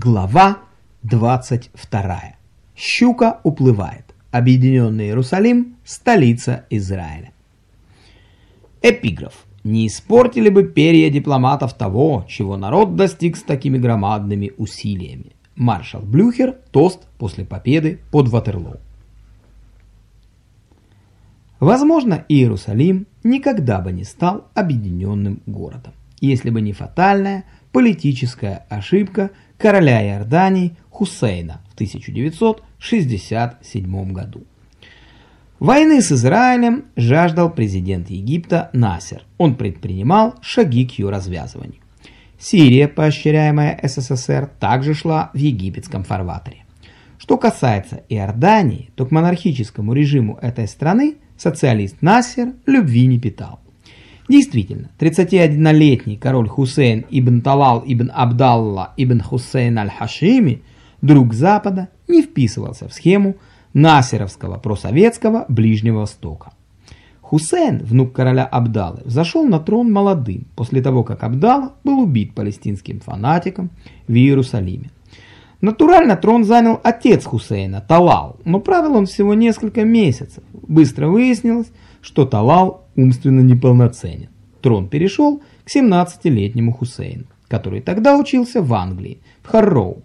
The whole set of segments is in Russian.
Глава 22. Щука уплывает. Объединенный Иерусалим – столица Израиля. Эпиграф. Не испортили бы перья дипломатов того, чего народ достиг с такими громадными усилиями. Маршал Блюхер. Тост после победы под Ватерлоу. Возможно, Иерусалим никогда бы не стал объединенным городом, если бы не фатальная политическая ошибка – короля Иордании Хусейна в 1967 году. Войны с Израилем жаждал президент Египта Насер. Он предпринимал шаги к ее развязыванию. Сирия, поощряемая СССР, также шла в египетском фарватере. Что касается Иордании, то к монархическому режиму этой страны социалист Насер любви не питал. Действительно, 31-летний король Хусейн ибн Талал ибн Абдалла ибн Хусейн аль-Хашими, друг Запада, не вписывался в схему насеровского просоветского Ближнего Востока. Хусейн, внук короля Абдалы, взошел на трон молодым, после того, как Абдала был убит палестинским фанатиком в Иерусалиме. Натурально трон занял отец Хусейна, Талал, но правил он всего несколько месяцев. Быстро выяснилось, что Талал умственно неполноценен. Трон перешел к 17-летнему Хусейну, который тогда учился в Англии, в Харроу.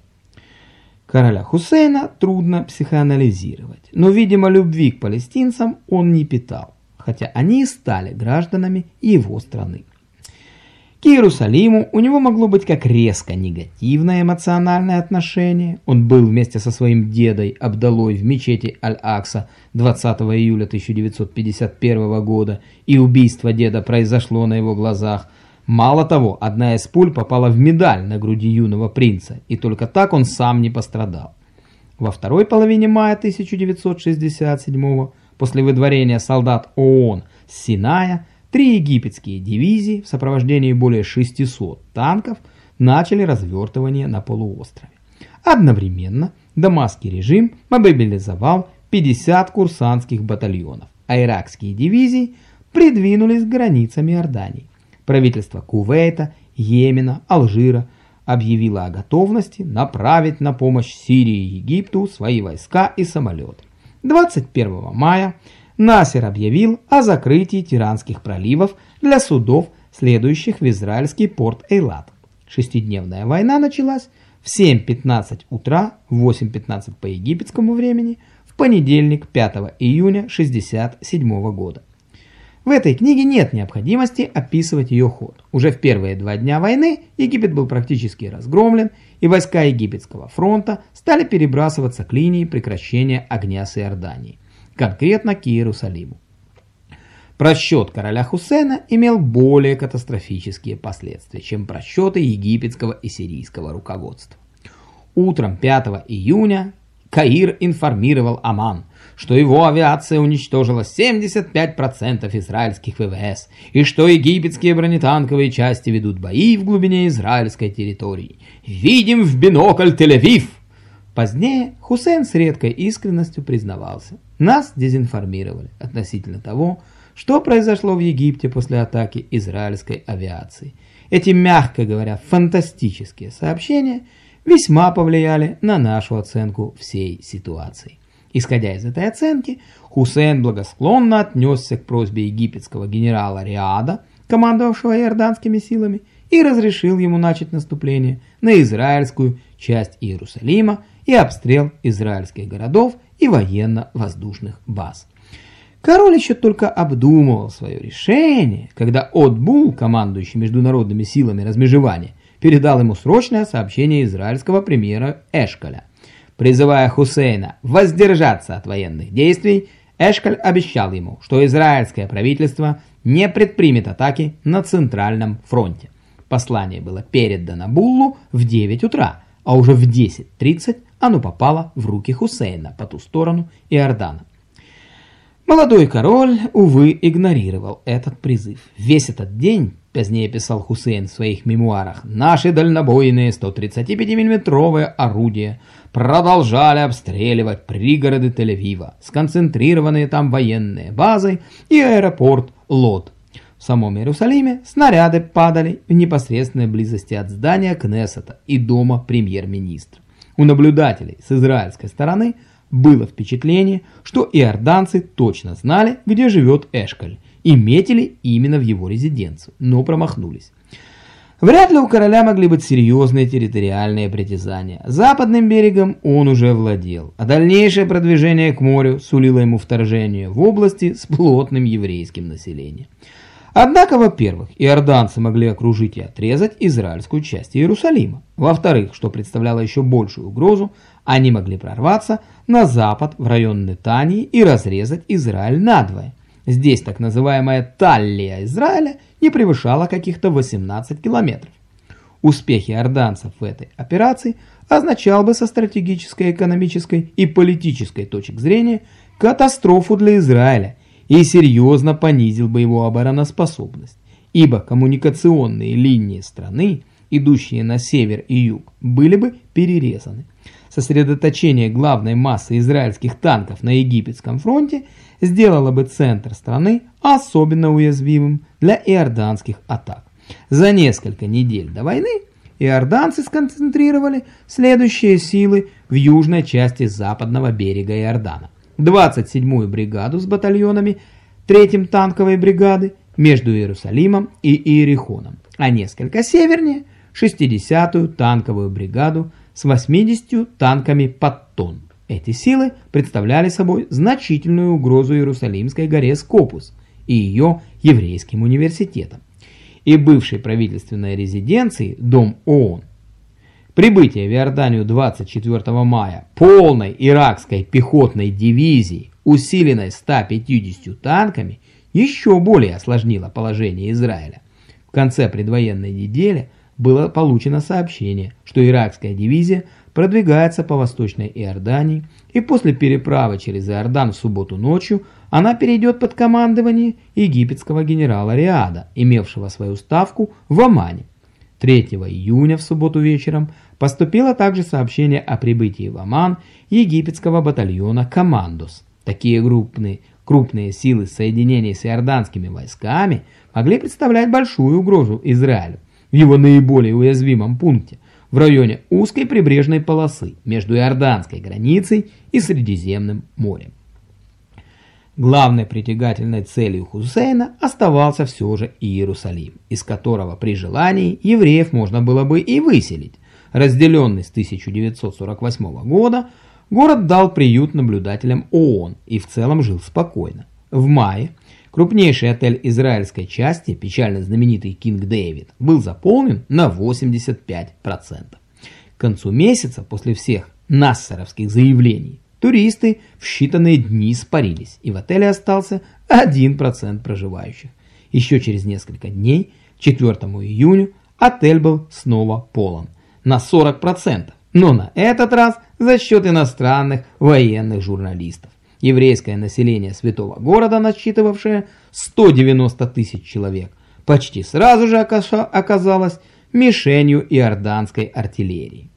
Короля Хусейна трудно психоанализировать, но, видимо, любви к палестинцам он не питал, хотя они стали гражданами его страны. К Иерусалиму у него могло быть как резко негативное эмоциональное отношение. Он был вместе со своим дедой Абдалой в мечети Аль-Акса 20 июля 1951 года, и убийство деда произошло на его глазах. Мало того, одна из пуль попала в медаль на груди юного принца, и только так он сам не пострадал. Во второй половине мая 1967 после выдворения солдат ООН с Синая, Три египетские дивизии в сопровождении более 600 танков начали развертывание на полуострове. Одновременно Дамасский режим мобилизовал 50 курсантских батальонов, а иракские дивизии придвинулись к границам Иордании. Правительство Кувейта, Йемена, Алжира объявило о готовности направить на помощь Сирии и Египту свои войска и самолеты. 21 мая Насер объявил о закрытии Тиранских проливов для судов, следующих в израильский порт Эйлат. Шестидневная война началась в 7.15 утра, 8.15 по египетскому времени, в понедельник 5 июня 1967 года. В этой книге нет необходимости описывать ее ход. Уже в первые два дня войны Египет был практически разгромлен, и войска Египетского фронта стали перебрасываться к линии прекращения огня с Иорданией конкретно к Иерусалиму. Просчет короля Хусейна имел более катастрофические последствия, чем просчеты египетского и сирийского руководства. Утром 5 июня Каир информировал Аман, что его авиация уничтожила 75% израильских ВВС и что египетские бронетанковые части ведут бои в глубине израильской территории. «Видим в бинокль Тель-Авив!» Позднее Хусейн с редкой искренностью признавался. Нас дезинформировали относительно того, что произошло в Египте после атаки израильской авиации. Эти, мягко говоря, фантастические сообщения весьма повлияли на нашу оценку всей ситуации. Исходя из этой оценки, Хусейн благосклонно отнесся к просьбе египетского генерала Риада, командовавшего иорданскими силами, и разрешил ему начать наступление на израильскую часть Иерусалима и обстрел израильских городов и военно-воздушных баз. Король еще только обдумывал свое решение, когда Отбул, командующий международными силами размежевания, передал ему срочное сообщение израильского премьера Эшкаля. Призывая Хусейна воздержаться от военных действий, Эшкаль обещал ему, что израильское правительство не предпримет атаки на Центральном фронте. Послание было передано Буллу в 9 утра, а уже в 10.30 оно попало в руки Хусейна по ту сторону Иордана. Молодой король, увы, игнорировал этот призыв. Весь этот день, позднее писал Хусейн в своих мемуарах, наши дальнобойные 135 миллиметровые орудия продолжали обстреливать пригороды Тель-Авива, сконцентрированные там военные базы и аэропорт Лот. В самом Иерусалиме снаряды падали в непосредственной близости от здания Кнессета и дома премьер-министра. У наблюдателей с израильской стороны было впечатление, что иорданцы точно знали, где живет Эшкаль, и метили именно в его резиденцию, но промахнулись. Вряд ли у короля могли быть серьезные территориальные притязания. Западным берегом он уже владел, а дальнейшее продвижение к морю сулило ему вторжение в области с плотным еврейским населением. Однако, во-первых, иорданцы могли окружить и отрезать израильскую часть Иерусалима. Во-вторых, что представляло еще большую угрозу, они могли прорваться на запад в район Нетании и разрезать Израиль надвое. Здесь так называемая талия Израиля не превышала каких-то 18 километров. Успех иорданцев в этой операции означал бы со стратегической, экономической и политической точек зрения катастрофу для Израиля и серьезно понизил бы его обороноспособность, ибо коммуникационные линии страны, идущие на север и юг, были бы перерезаны. Сосредоточение главной массы израильских танков на египетском фронте сделало бы центр страны особенно уязвимым для иорданских атак. За несколько недель до войны иорданцы сконцентрировали следующие силы в южной части западного берега Иордана. 27-ю бригаду с батальонами 3-й танковой бригады между Иерусалимом и Иерихоном, а несколько севернее 60-ю танковую бригаду с 80 танками под тонн. Эти силы представляли собой значительную угрозу Иерусалимской горе Скопус и ее еврейским университетам и бывшей правительственной резиденции Дом ООН. Прибытие в Иорданию 24 мая полной иракской пехотной дивизии, усиленной 150 танками, еще более осложнило положение Израиля. В конце предвоенной недели было получено сообщение, что иракская дивизия продвигается по восточной Иордании, и после переправы через Иордан в субботу ночью она перейдет под командование египетского генерала Риада, имевшего свою ставку в Омане. 3 июня в субботу вечером поступило также сообщение о прибытии в Оман египетского батальона «Командос». Такие крупные, крупные силы соединений с иорданскими войсками могли представлять большую угрозу Израилю в его наиболее уязвимом пункте, в районе узкой прибрежной полосы между иорданской границей и Средиземным морем. Главной притягательной целью Хусейна оставался все же Иерусалим, из которого при желании евреев можно было бы и выселить. Разделенный с 1948 года, город дал приют наблюдателям ООН и в целом жил спокойно. В мае крупнейший отель израильской части, печально знаменитый Кинг Дэвид, был заполнен на 85%. К концу месяца, после всех нассеровских заявлений, Туристы в считанные дни испарились, и в отеле остался 1% проживающих. Еще через несколько дней, 4 июня, отель был снова полон. На 40%, но на этот раз за счет иностранных военных журналистов. Еврейское население святого города, насчитывавшее 190 тысяч человек, почти сразу же оказалось мишенью иорданской артиллерии.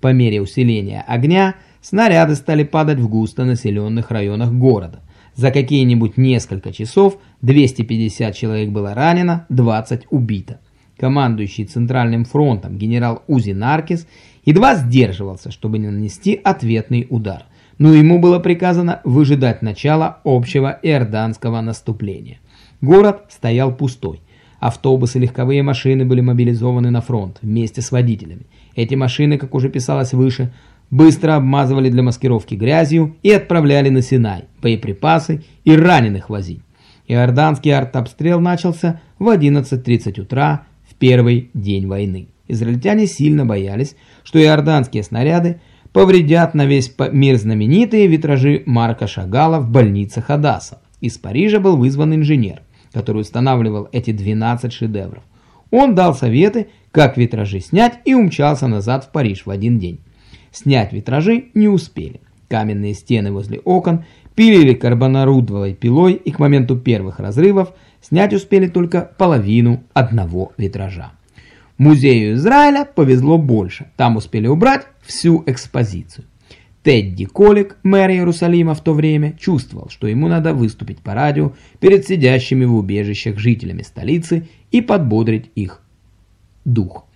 По мере усиления огня снаряды стали падать в густонаселенных районах города. За какие-нибудь несколько часов 250 человек было ранено, 20 убито. Командующий Центральным фронтом генерал Узи Наркис едва сдерживался, чтобы не нанести ответный удар, но ему было приказано выжидать начала общего иорданского наступления. Город стоял пустой. Автобусы легковые машины были мобилизованы на фронт вместе с водителями. Эти машины, как уже писалось выше, быстро обмазывали для маскировки грязью и отправляли на Синай боеприпасы и раненых возить. Иорданский артобстрел начался в 11.30 утра в первый день войны. Израильтяне сильно боялись, что иорданские снаряды повредят на весь мир знаменитые витражи Марка Шагала в больнице Хадаса. Из Парижа был вызван инженер, который устанавливал эти 12 шедевров. Он дал советы, как витражи снять и умчался назад в Париж в один день. Снять витражи не успели. Каменные стены возле окон пилили карбонарудовой пилой и к моменту первых разрывов снять успели только половину одного витража. Музею Израиля повезло больше, там успели убрать всю экспозицию. Тедди Колик, мэр Иерусалима в то время, чувствовал, что ему надо выступить по радио перед сидящими в убежищах жителями столицы и подбодрить их дух.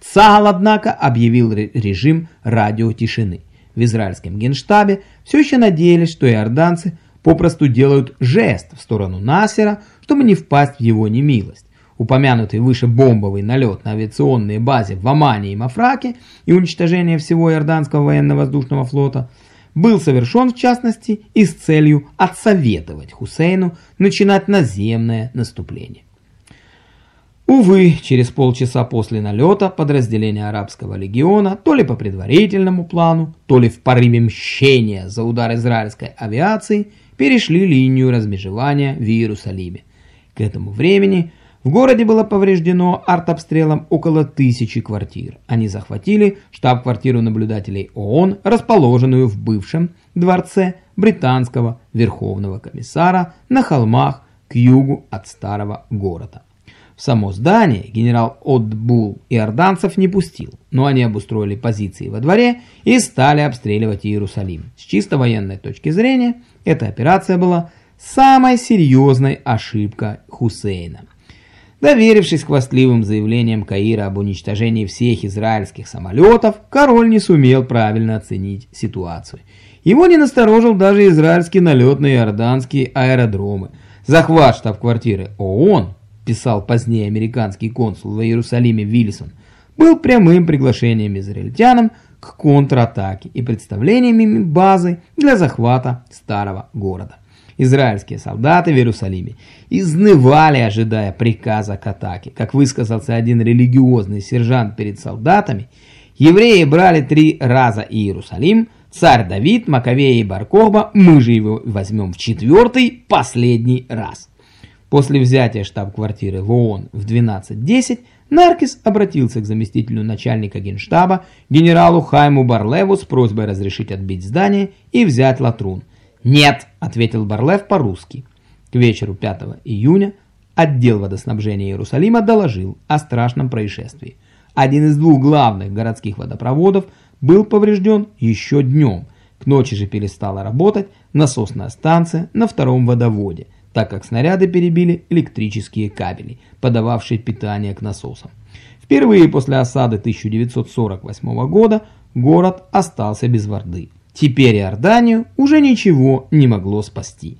Цагал, однако, объявил режим радиотишины. В израильском генштабе все еще надеялись, что иорданцы попросту делают жест в сторону Насера, чтобы не впасть в его немилость упомянутый выше бомбовый налет на авиационные базы в Омане и Мафраке и уничтожение всего Иорданского военно-воздушного флота был совершен в частности и с целью отсоветовать Хусейну начинать наземное наступление. Увы, через полчаса после налета подразделения арабского легиона, то ли по предварительному плану, то ли в порыве мщения за удар израильской авиации, перешли линию размежевания в Иерусалиме. К этому времени в городе было повреждено артобстрелом около тысячи квартир. Они захватили штаб-квартиру наблюдателей ООН, расположенную в бывшем дворце британского верховного комиссара на холмах к югу от старого города. В само здание генерал Отбул иорданцев не пустил, но они обустроили позиции во дворе и стали обстреливать Иерусалим. С чисто военной точки зрения, эта операция была самой серьезной ошибкой Хусейна. Доверившись хвастливым заявлениям Каира об уничтожении всех израильских самолетов, король не сумел правильно оценить ситуацию. Его не насторожил даже израильский налет на иорданские аэродромы. Захват штаб-квартиры ООН, писал позднее американский консул в Иерусалиме Виллисон, был прямым приглашением израильтянам к контратаке и представлениями базы для захвата старого города. Израильские солдаты в Иерусалиме изнывали, ожидая приказа к атаке. Как высказался один религиозный сержант перед солдатами, евреи брали три раза Иерусалим, царь Давид, Маковея и Баркоба, мы же его возьмем в четвертый, последний раз. После взятия штаб-квартиры в ООН в 12.10 Наркис обратился к заместителю начальника генштаба генералу Хайму Барлеву с просьбой разрешить отбить здание и взять Латрун – «Нет», — ответил Барлев по-русски. К вечеру 5 июня отдел водоснабжения Иерусалима доложил о страшном происшествии. Один из двух главных городских водопроводов был поврежден еще днем. К ночи же перестала работать насосная станция на втором водоводе, так как снаряды перебили электрические кабели, подававшие питание к насосам. Впервые после осады 1948 года город остался без воды. Теперь Иорданию уже ничего не могло спасти.